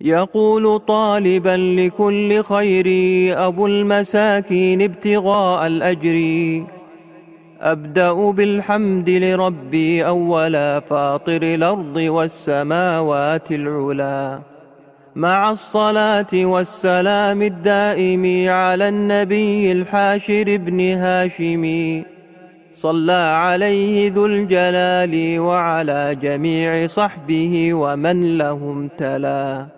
يقول طالبا لكل خير أبو المساكين ابتغاء الأجر. أبدأ بالحمد لربي أولا فاطر الأرض والسماوات العلا. مع الصلاة والسلام الدائم على النبي الحاشر ابن هاشم. صلى عليه ذو الجلال وعلى جميع صحبه ومن لهم تلا.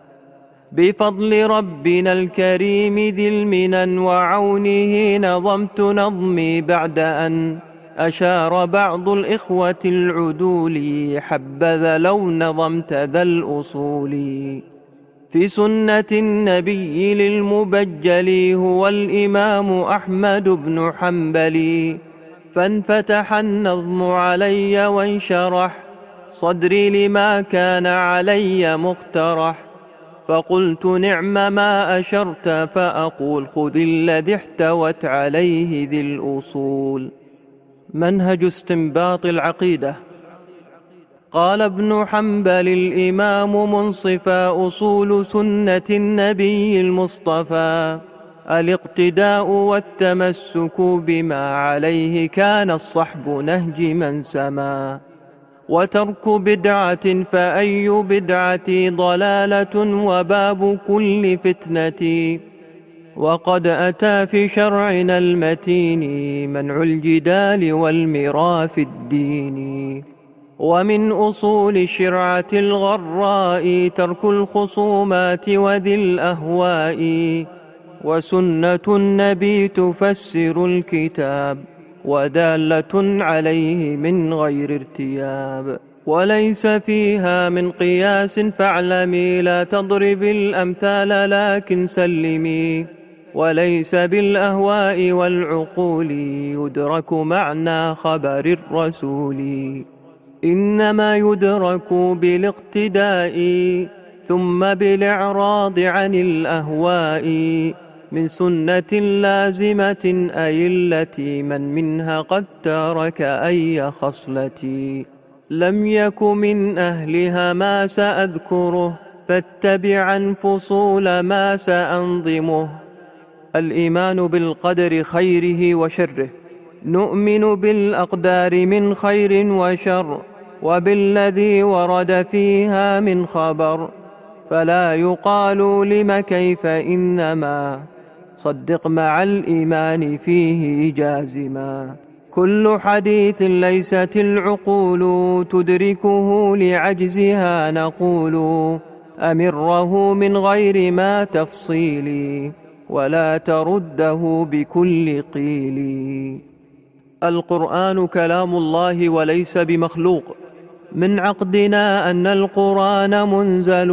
بفضل ربنا الكريم ذي المنن وعونه نظمت نظمي بعد أن أشار بعض الإخوة العدول حبذا لو نظمت ذا الأصول. في سنة النبي للمبجل هو الإمام أحمد بن حنبل فانفتح النظم علي وانشرح صدري لما كان علي مقترح. فقلت نعم ما أشرت فأقول خذ الذي احتوت عليه ذي الأصول. منهج استنباط العقيدة. قال ابن حنبل الإمام منصفا أصول سنة النبي المصطفى الإقتداء والتمسك بما عليه كان الصحب نهج من سما. وترك بدعة فأي بدعة ضلالة وباب كل فتنة. وقد أتى في شرعنا المتين منع الجدال والمرا في الدين. ومن أصول الشرعة الغراء ترك الخصومات وذي الأهواء. وسنة النبي تفسر الكتاب. ودالة عليه من غير ارتياب. وليس فيها من قياس فاعلمي لا تضرب الأمثال لكن سلمي. وليس بالأهواء والعقول يدرك معنى خبر الرسول. إنما يدرك بالاقتداء ثم بالإعراض عن الأهواء. من سنة لازمة أي التي من منها قد ترك أي خصلة لم يك من أهلها ما سأذكره فاتبعا فصول ما سأنظمه. الإيمان بالقدر خيره وشره نؤمن بالأقدار من خير وشر وبالذي ورد فيها من خبر. فلا يقال لم كيف إنما. صدق مع الإيمان فيه جازما. كل حديث ليست العقول تدركه لعجزها نقول أمره من غير ما تفصيل ولا ترده بكل قيل. القرآن كلام الله وليس بمخلوق. من عقدنا أن القرآن منزل.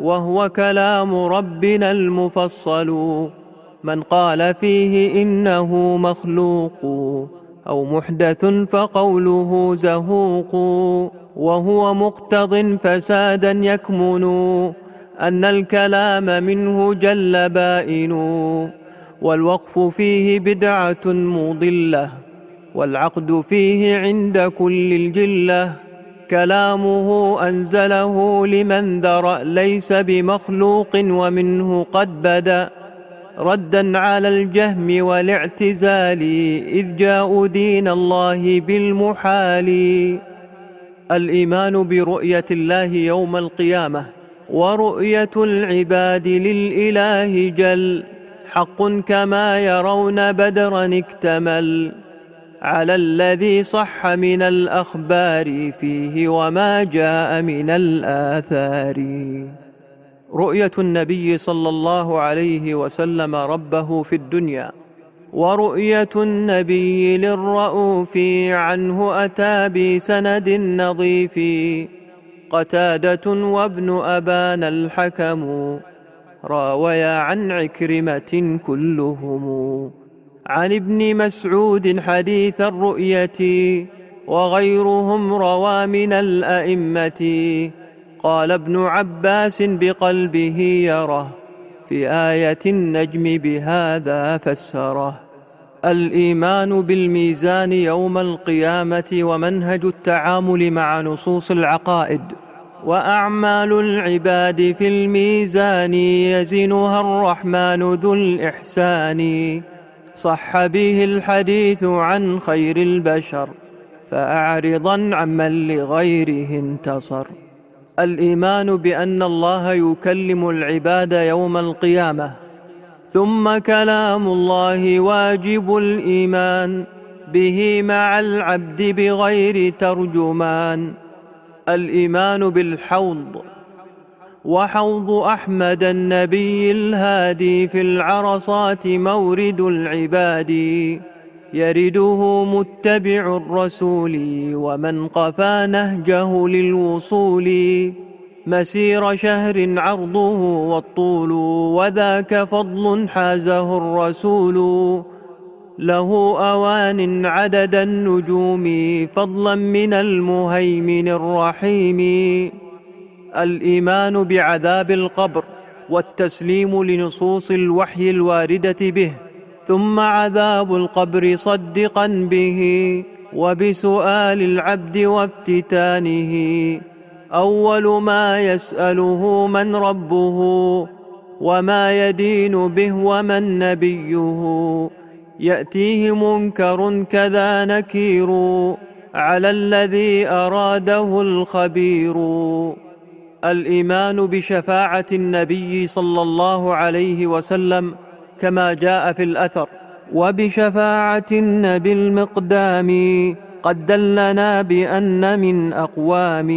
وهو كلام ربنا المفصل. من قال فيه إنه مخلوق أو محدث فقوله زهوق. وهو مقتض فسادا يكمن أن الكلام منه جل بائن. والوقف فيه بدعة مضلة. والعقد فيه عند كل الجلة. كلامه أنزله لمن ذرأ ليس بمخلوق ومنه قد بدأ ردا على الجهم والاعتزال إذ جاءوا دين الله بالمحال. الإيمان برؤية الله يوم القيامة ورؤية العباد للإله جل حق كما يرون بدرا اكتمل. على الذي صح من الأخبار فيه وما جاء من الآثار. رؤية النبي صلى الله عليه وسلم ربه في الدنيا ورؤية النبي للرؤوف عنه أتى بسند نظيف. قتادة وابن أبان الحكم راويا عن عكرمة كلهم. عن ابن مسعود حديث الرؤية وغيرهم روى من الأئمة. قال ابن عباس بقلبه يره في آية النجم بهذا فسره. الإيمان بالميزان يوم القيامة ومنهج التعامل مع نصوص العقائد وأعمال العباد في الميزان يزنها الرحمن ذو الإحسان. صح به الحديث عن خير البشر فأعرضا عمن لغيره انتصر. الإيمان بأن الله يكلم العباد يوم القيامة ثم كلام الله واجب الإيمان به مع العبد بغير ترجمان. الإيمان بالحوض وحوض أحمد النبي الهادي في العرصات مورد العباد. يرده متبع الرسول ومن قفى نهجه للوصول. مسير شهر عرضه والطول وذاك فضل حازه الرسول. له أوان عدد النجوم فضلا من المهيمن الرحيم. الإيمان بعذاب القبر والتسليم لنصوص الوحي الواردة به ثم عذاب القبر صدقا به وبسؤال العبد وافتتانه أول ما يسأله من ربه وما يدين به ومن نبيه. يأتيه منكر كذا نكير على الذي أراده الخبير. الإيمان بشفاعة النبي صلى الله عليه وسلم كما جاء في الأثر وبشفاعة النبي المقدام قد دلنا بأن من أقوام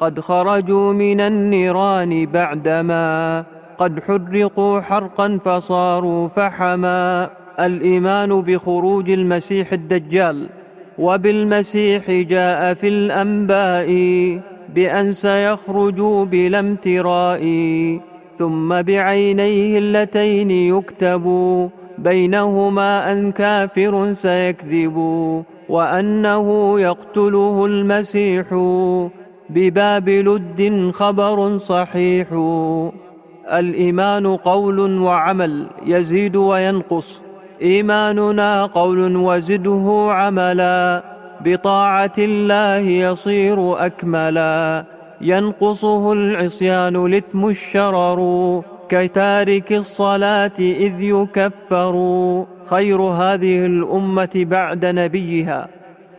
قد خرجوا من النيران بعدما قد حرقوا حرقا فصاروا فحما. الإيمان بخروج المسيح الدجال وبالمسيح جاء في الأنباء بأن سيخرج بلا امتراء ثم بعينيه اللتين يكتب بينهما أن كافر سيكذب وأنه يقتله المسيح. بباب لد خبر صحيح. الإيمان قول وعمل يزيد وينقص إيماننا قول وزده عملا. بطاعة الله يصير أكملا. ينقصه العصيان الإثم الشرر. كتارك الصلاة إذ يكفر. خير هذه الأمة بعد نبيها.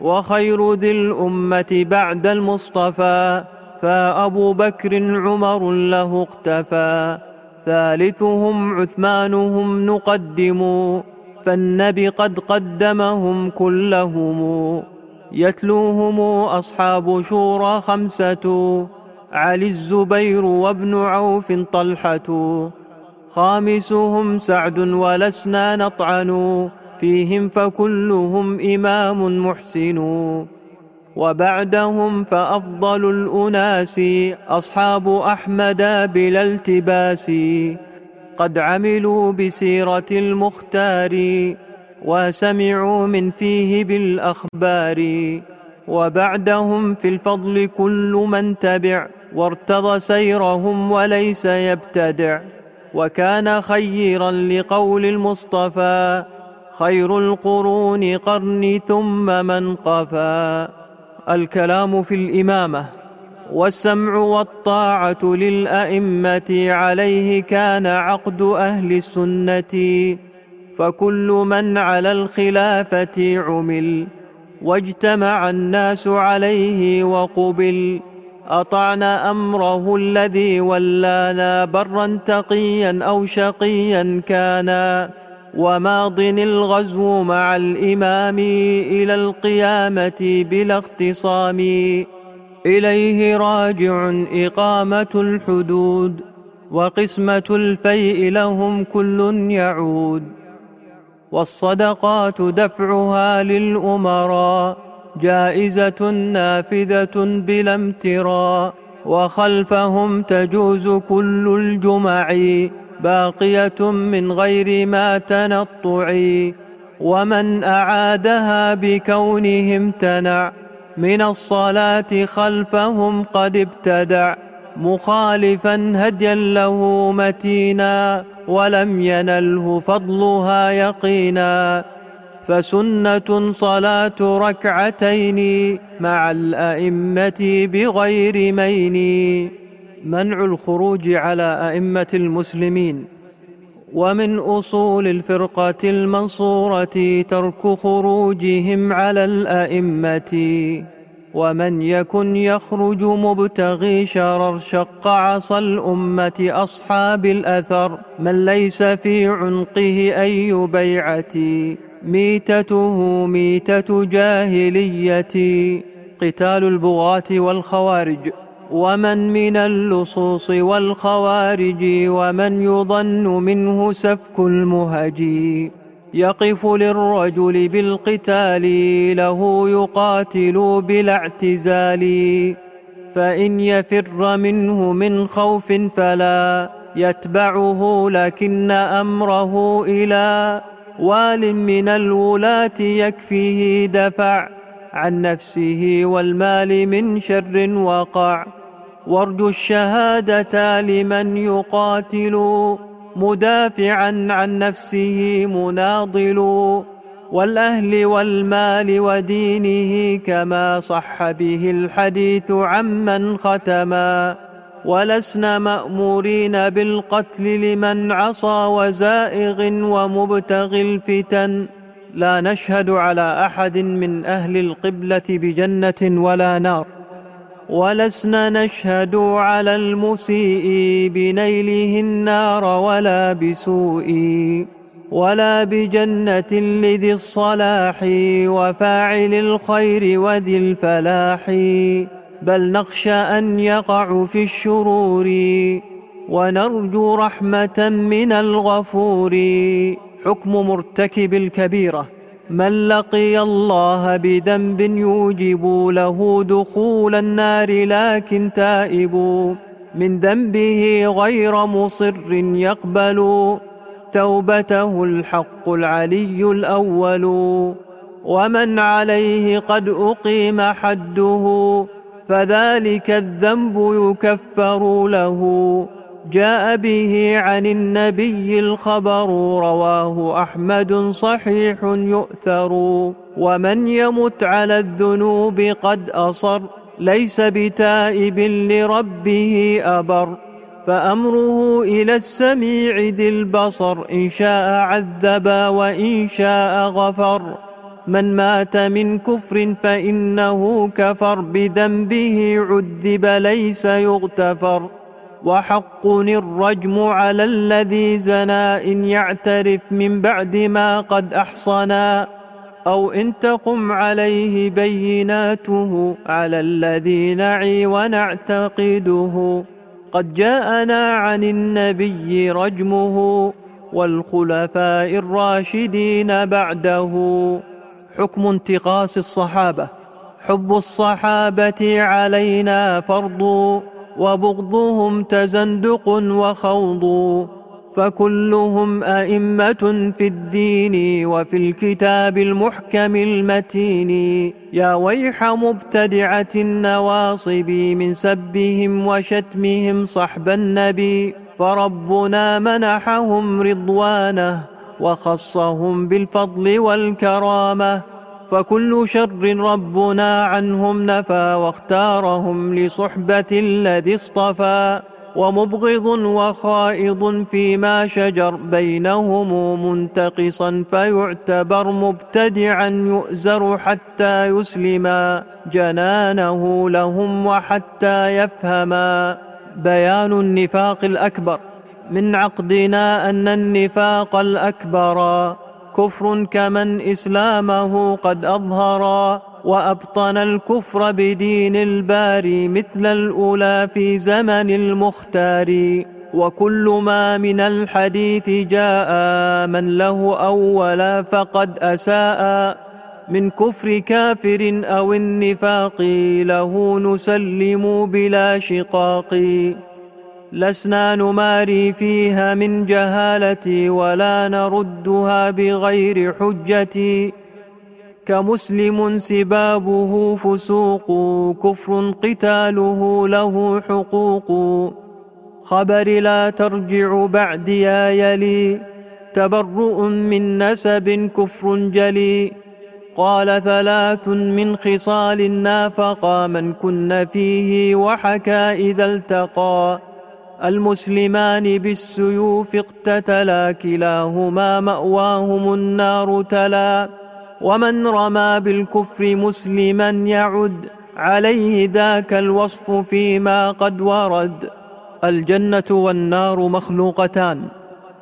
وخير ذي الأمة بعد المصطفى. فأبو بكر عمر له اقتفى. ثالثهم عثمانهم نقدم. فالنبي قد قدمهم كلهم. يتلوهم أصحاب شورى خمسة علي الزبير وابن عوف طلحة. خامسهم سعد ولسنا نطعن فيهم فكلهم إمام محسن. وبعدهم فأفضل الأناس أصحاب أحمد بلا التباس. قد عملوا بسيرة المختار. وسمعوا من فيه بالأخبار. وبعدهم في الفضل كل من تبع وارتضى سيرهم وليس يبتدع. وكان خيرا لقول المصطفى خير القرون قرني ثم من قفا الكلام في الإمامة والسمع والطاعة للأئمة عليه كان عقد أهل السنة. فكل من على الخلافة عمل واجتمع الناس عليه وقبل. أطعنا أمره الذي ولانا برا تقيا أو شقيا كانا. وماض الغزو مع الإمام إلى القيامة بلا اختصام. إليه راجع إقامة الحدود وقسمة الفيء لهم كل يعود. والصدقات دفعها للأمراء جائزة نافذة بلا امتراء وخلفهم تجوز كل الجمع باقية من غير ما تنطع. ومن أعادها بكونه امتنع من الصلاة خلفهم قد ابتدع. مخالفا هديا له متينا ولم ينله فضلها يقينا فسنة صلاة ركعتين مع الأئمة بغير مين. منع الخروج على أئمة المسلمين. ومن أصول الفرقة المنصورة ترك خروجهم على الأئمة. ومن يكن يخرج مبتغي شرر شق عصى الأمة أصحاب الأثر. من ليس في عنقه أي بيعة. ميتته ميتة جاهلية. قتال البغاة والخوارج. ومن من اللصوص والخوارج. ومن يظن منه سفك المهجي يقف للرجل بالقتال له يقاتل بلا اعتزال فإن يفر منه من خوف فلا يتبعه لكن أمره إلى وال من الولاة يكفيه دفع عن نفسه والمال من شر وقع. وارجو الشهادة لمن يقاتل. مدافعا عن نفسه مناضل والأهل والمال ودينه كما صح به الحديث عمن ختما ولسنا مأمورين بالقتل لمن عصى وزائغ ومبتغي الفتن. لا نشهد على أحد من أهل القبلة بجنة ولا نار. ولسنا نشهد على المسيء بنيله النار ولا بسوء ولا بجنة لذي الصلاح وفاعل الخير وذي الفلاح بل نخشى أن يقع في الشرور ونرجو رحمة من الغفور. حكم مرتكب الكبيرة. من لقي الله بذنب يوجب له دخول النار لكن تائب من ذنبه غير مصر يقبل توبته الحق العلي الأول. ومن عليه قد أقيم حده فذلك الذنب يكفر له. جاء به عن النبي الخبر رواه أحمد صحيح يؤثر. ومن يمت على الذنوب قد أصر ليس بتائب لربه أبر. فأمره إلى السميع ذي البصر إن شاء عذب وإن شاء غفر. من مات من كفر فإنه كفر بذنبه عذب ليس يغتفر. وحق الرجم على الذي زنى إن يعترف من بعد ما قد أحصنا أو إن تقم عليه بيناته على الذي نعي ونعتقده. قد جاءنا عن النبي رجمه والخلفاء الراشدين بعده. حكم انتقاص الصحابة. حب الصحابة علينا فرض. وبغضهم تزندق وخوض. فكلهم أئمة في الدين وفي الكتاب المحكم المتين. يا ويح مبتدعة النواصب من سبهم وشتمهم صحب النبي. فربنا منحهم رضوانه وخصهم بالفضل والكرامة. فكل شر ربنا عنهم نفى واختارهم لصحبة الذي اصطفى ومبغض وخائض فيما شجر بينهم منتقصا فيعتبر مبتدعا يؤزر حتى يسلما جنانه لهم وحتى يفهما. بيان النفاق الأكبر. من عقدنا أن النفاق الأكبر. كفر كمن إسلامه قد أظهرا وأبطن الكفر بدين الباري مثل الأولى في زمن المختار وكل ما من الحديث جاء من له أولا فقد أساء من كفر كافر أو النفاق له نسلم بلا شقاق لسنا نماري فيها من جهالتي ولا نردها بغير حجتي. كمسلم سبابه فسوق كفر قتاله له حقوق. خبر لا ترجع بعد يا يلي تبرؤ من نسب كفر جلي. قال ثلاث من خصال نافقا من كن فيه وحكى إذا التقى. المسلمان بالسيوف اقتتلا كلاهما مأواهم النار تلا. ومن رمى بالكفر مسلما يعد عليه ذاك الوصف فيما قد ورد. الجنة والنار مخلوقتان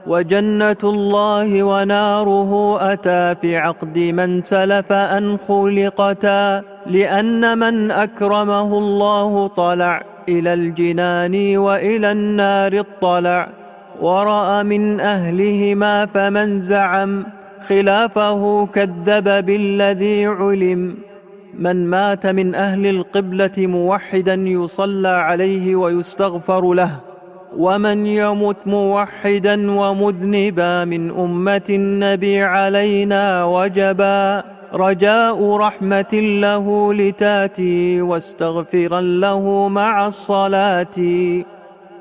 وجنة الله وناره أتى في عقد من سلف أن خلقتا. لأن من أكرمه الله طلع إلى الجنان وإلى النار اطلع ورأى من أهلهما فمن زعم خلافه كذب بالذي علم من مات من أهل القبلة موحدا يصلى عليه ويستغفر له ومن يمت موحدا ومذنبا من أمة النبي علينا وجبا رجاء رحمة له لتاتي واستغفرا له مع الصلاة.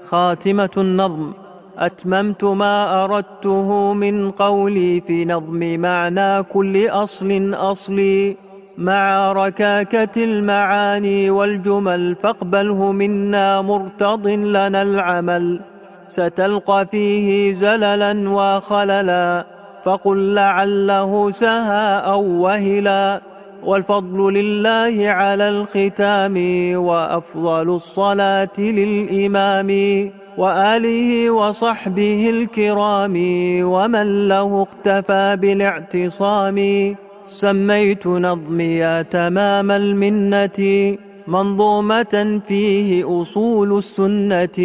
خاتمة النظم. أتممت ما أردته من قولي في نظم معنى كل أصل أصلي. مع ركاكة المعاني والجمل فاقبله منا مرتض لنا العمل. ستلقى فيه زللا وخللا. فقل لعله سها أو وهلا والفضل لله على الختام وأفضل الصلاة للإمام وآله وصحبه الكرام ومن له اقتفى بالاعتصام. سميت نظمي تمام المنة منظومة فيه أصول السنة.